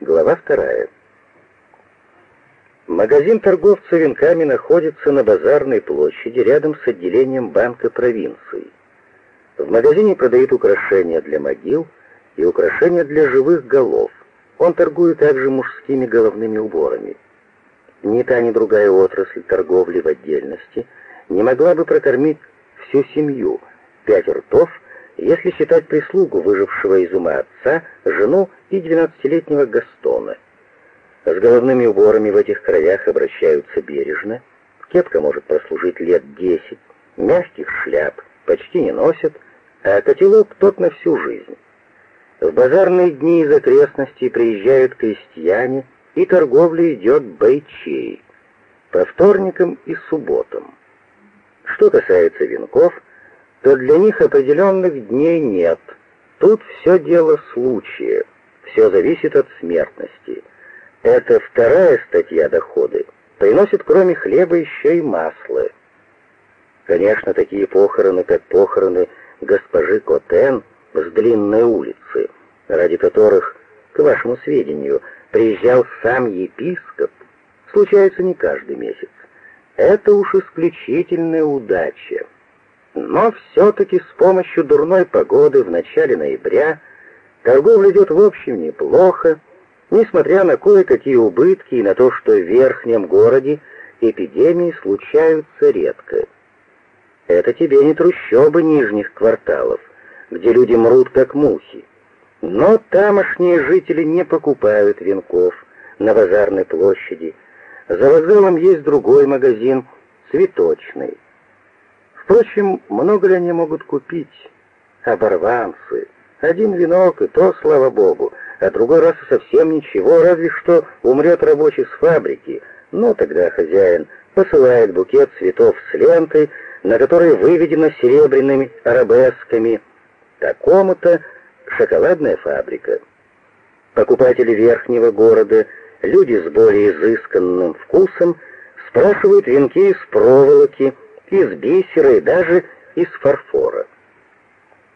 Глава вторая. Магазин торговца венками находится на базарной площади рядом с отделением банка провинции. В магазине продают украшения для могил и украшения для живых голов. Он торгует также мужскими головными уборами. Ни та, ни другая отрасль торговли в отдельности не могла бы прокормить всю семью, пять ртов, если считать прислугу выжившего из ума отца, жену и двенадцатилетнего Гастона. С головными уборами в этих краях обращаются бережно. Кепка может прослужить лет десять, мягких шляп почти не носят, а котелок тот на всю жизнь. В базарные дни из окрестностей приезжают крестьяне, и торговля идет бойчей, по вторникам и субботам. Что касается венков, то для них определенных дней нет. Тут все дело случая, все зависит от смертности. Это вторая статья доходы. Приносит кроме хлеба еще и масло. Конечно, такие похороны, как похороны госпожи Котен с длинной улицы, ради которых, к вашему сведению, приезжал сам епископ, случаются не каждый месяц. Это уж исключительная удача. Но все-таки с помощью дурной погоды в начале ноября торговля идет в общем неплохо, несмотря на кое-какие убытки и на то, что в верхнем городе эпидемии случаются редко. Это тебе не трущобы нижних кварталов, где люди мрут как мухи. Но тамошние жители не покупают венков на базарной площади. За вокзалом есть другой магазин, цветочный. Впрочем, много ли они могут купить? Оборванцы. Один венок, и то, слава богу, а другой раз совсем ничего, разве что умрет рабочий с фабрики. Но тогда хозяин посылает букет цветов с лентой, на которой выведено серебряными арабесками «Такому-то шоколадная фабрика». Покупатели верхнего города, люди с более изысканным вкусом, спрашивают венки из проволоки, из бисера и даже из фарфора.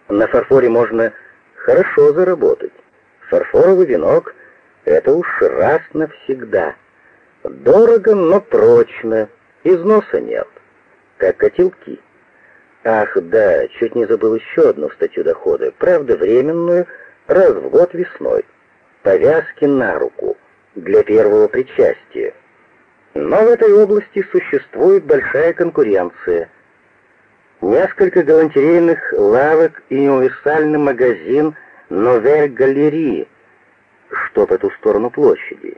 На фарфоре можно хорошо заработать. Фарфоровый венок — это уж раз навсегда. Дорого, но прочно, износа нет, как котелки. Ах, да, чуть не забыл еще одну статью дохода, правда временную, раз в год весной. Повязки на руку для первого причастия. Но в этой области существует большая конкуренция. Несколько галантерейных лавок и универсальный магазин «Новель Галерии», что по ту сторону площади.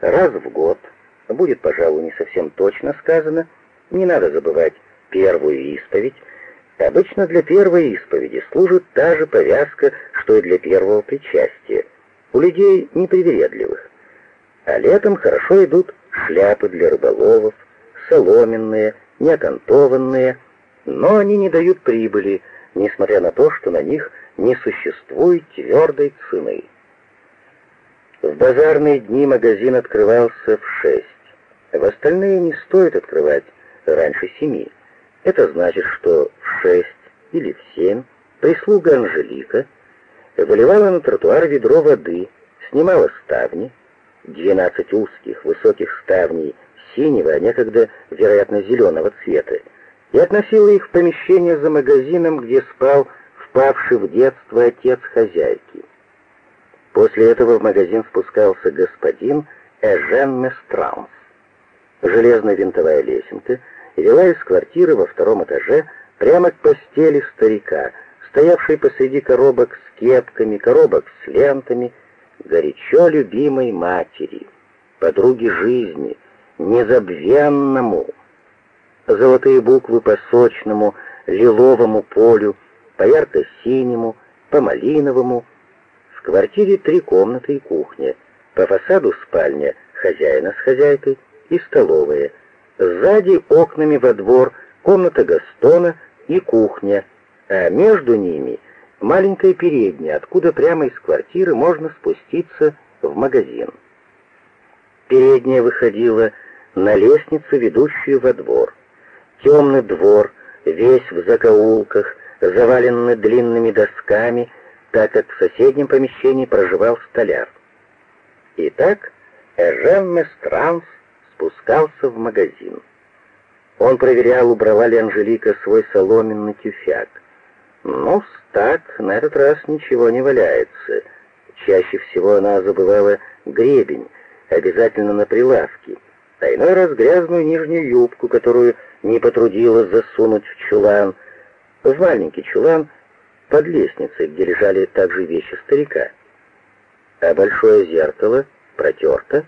Раз в год, будет, пожалуй, не совсем точно сказано, не надо забывать первую исповедь, Обычно для первой исповеди служит та же повязка, что и для первого причастия. У людей непривередливых. А летом хорошо идут шляпы для рыболовов, соломенные, неокантованные, но они не дают прибыли, несмотря на то, что на них не существует твердой цены. В базарные дни магазин открывался в шесть. В остальные не стоит открывать раньше семи. Это значит, что в шесть или в семь прислуга Анжелика выливала на тротуар ведро воды, снимала ставни, Двенадцать узких, высоких ставней синего, а некогда, вероятно, зеленого цвета, и относила их в помещение за магазином, где спал впавший в детство отец хозяйки. После этого в магазин спускался господин Эжен Местраунс. Железная винтовая лесенка вела из квартиры во втором этаже прямо к постели старика, стоявшей посреди коробок с кепками, коробок с лентами, горячо любимой матери, подруги жизни, незабвенному. Золотые буквы по сочному, лиловому полю, по ярко-синему, по малиновому. В квартире три комнаты и кухня. По фасаду спальня хозяина с хозяйкой и столовая. Сзади окнами во двор комната Гастона и кухня, а между ними маленькая передняя, откуда прямо из квартиры можно спуститься в магазин. Передняя выходила на лестницу, ведущую во двор. Темный двор, весь в закоулках, заваленный длинными досками, так как в соседнем помещении проживал столяр. Итак, Эжен Местранс спускался в магазин. Он проверял, убрала ли Анжелика свой соломенный тюфяк. Ну, так, на этот раз ничего не валяется. Чаще всего она забывала гребень, обязательно на прилавке, а иной раз грязную нижнюю юбку, которую не потрудилась засунуть в чулан, в маленький чулан под лестницей, где лежали также вещи старика. А большое зеркало протерто.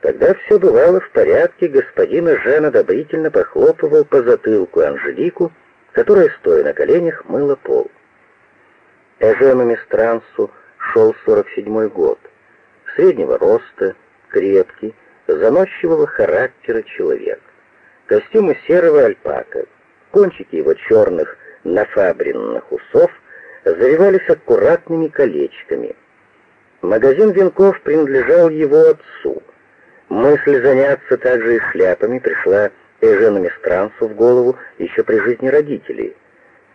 Когда все бывало в порядке, господин Жан одобрительно похлопывал по затылку Анжелику, которая, стоя на коленях, мыла пол. Эжену Местрансу шел 47-й год. Среднего роста, крепкий, заносчивого характера человек. Костюмы серого альпака, кончики его черных нафабренных усов завивались аккуратными колечками. Магазин венков принадлежал его отцу. Мысль заняться также и шляпами пришла Эжену Местрансу в голову еще при жизни родителей.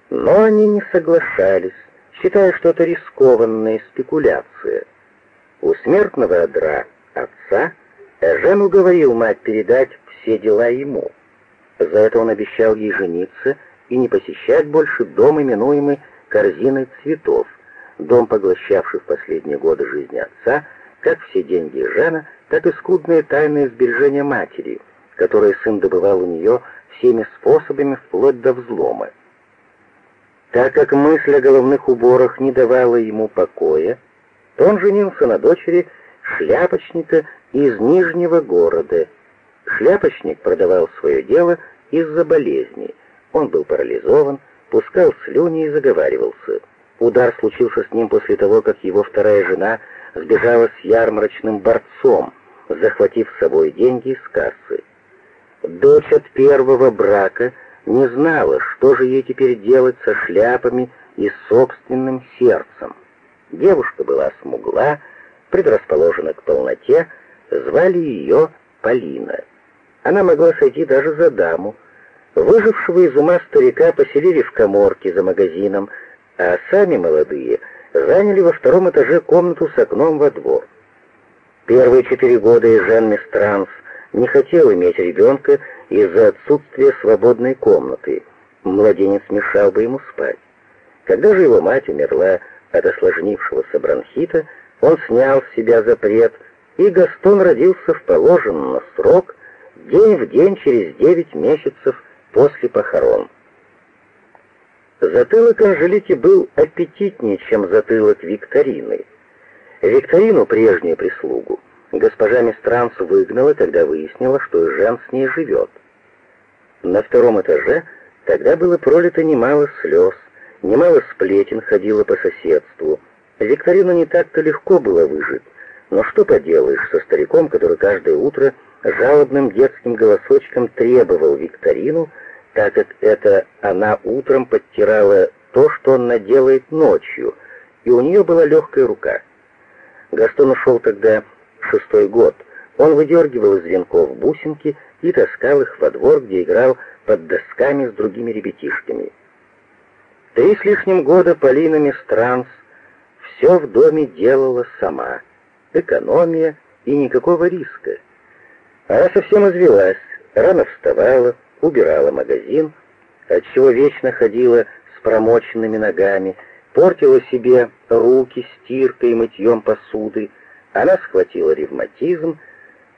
Но они не соглашались, считая, что это рискованная спекуляция. У смертного одра отца Эжен уговорил мать передать все дела ему. За это он обещал ей жениться и не посещать больше дом, именуемый «корзиной цветов», дом, поглощавший в последние годы жизни отца как все деньги Жена, так и скудные тайные сбережения матери, которые сын добывал у нее всеми способами вплоть до взлома. Так как мысль о головных уборах не давала ему покоя, то он женился на дочери шляпочника из Нижнего города. Шляпочник продавал свое дело из-за болезни. Он был парализован, пускал слюни и заговаривался. Удар случился с ним после того, как его вторая жена сбежала с ярмарочным борцом, захватив с собой деньги из кассы. Дочь от первого брака не знала, что же ей теперь делать со шляпами и собственным сердцем. Девушка была смугла, предрасположена к полноте, звали ее Полина. Она могла сойти даже за даму. Выжившего из ума старика поселили в коморке за магазином, а сами молодые заняли во втором этаже комнату с окном во двор. Первые четыре года Жен Местранс не хотел иметь ребенка из-за отсутствия свободной комнаты. Младенец мешал бы ему спать. Когда же его мать умерла от осложнившегося бронхита, он снял с себя запрет, и Гастон родился в положенный срок, день в день через девять месяцев после похорон. Затылок Анжелики был аппетитнее, чем затылок Викторины. Викторину, прежнюю прислугу, госпожа Мистранс выгнала, когда выяснила, что Жен с ней живет. На втором этаже тогда было пролито немало слез, немало сплетен ходило по соседству. Викторину не так-то легко было выжить, но что поделаешь со стариком, который каждое утро жалобным детским голосочком требовал Викторину, так как это она утром подтирала то, что он наделает ночью, и у нее была легкая рука. Гастон ушел тогда шестой год. Он выдергивал из венков бусинки и таскал их во двор, где играл под досками с другими ребятишками. Три с лишним года Полина Мистранс все в доме делала сама. Экономия и никакого риска. Она совсем извелась, рано вставала, убирала магазин, отчего вечно ходила с промоченными ногами, портила себе руки стиркой и мытьем посуды. Она схватила ревматизм,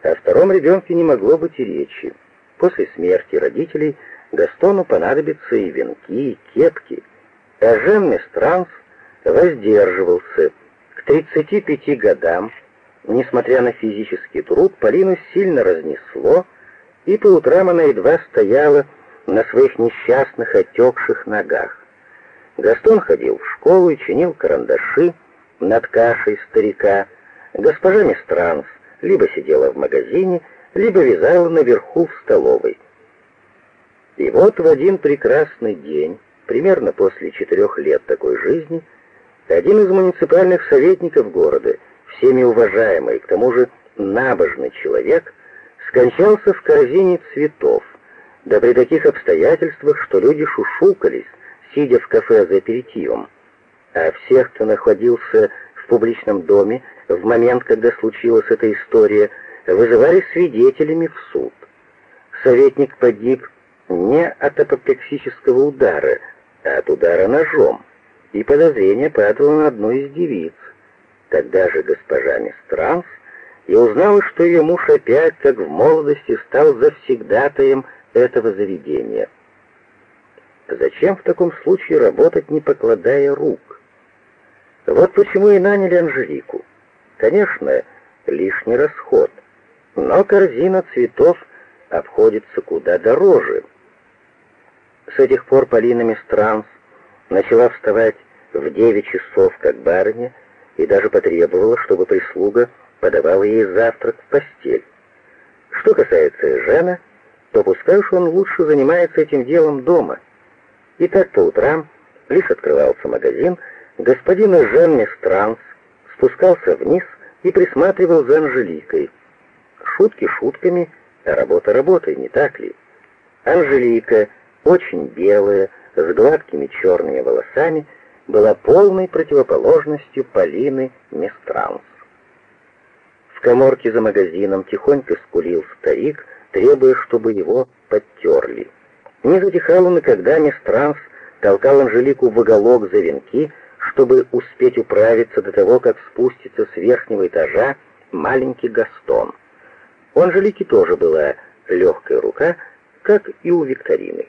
о втором ребенке не могло быть и речи. После смерти родителей Гастону понадобятся и венки, и кепки. А Жен Местранс воздерживался. К 35 годам, несмотря на физический труд, Полину сильно разнесло, и по утрам она едва стояла на своих несчастных отекших ногах. Гастон ходил в школу и чинил карандаши над кашей старика. Госпожа Мистранс либо сидела в магазине, либо вязала наверху в столовой. И вот в один прекрасный день, примерно после четырех лет такой жизни, один из муниципальных советников города, всеми уважаемый, к тому же набожный человек, скончался в корзине цветов, да при таких обстоятельствах, что люди шушукались, сидя в кафе за аперитивом. А всех, кто находился в публичном доме, в момент, когда случилась эта история, вызывали свидетелями в суд. Советник погиб не от апоплексического удара, а от удара ножом, и подозрение падало на одну из девиц. Тогда же госпожа Мистранс и узнала, что ее муж опять, как в молодости, стал завсегдатаем этого заведения. Зачем в таком случае работать, не покладая рук? Вот почему и наняли Анжелику. Конечно, лишний расход, но корзина цветов обходится куда дороже. С этих пор Полина Мистранс начала вставать в девять часов, как барыня, и даже потребовала, чтобы прислуга подавала ей завтрак в постель. Что касается Жена, то пускай уж он лучше занимается этим делом дома. И так по утрам лишь открывался магазин, господин Жен Мистранс спускался вниз и присматривал за Анжеликой. Шутки шутками, а работа работой, не так ли? Анжелика, очень белая, с гладкими черными волосами, была полной противоположностью Полины Мистранс. В коморке за магазином тихонько скулил старик, требуя, чтобы его подтерли. Не затихал он и когда Мистранс толкал Анжелику в уголок за венки, чтобы успеть управиться до того, как спустится с верхнего этажа маленький Гастон. У Анжелики тоже была легкая рука, как и у Викторины.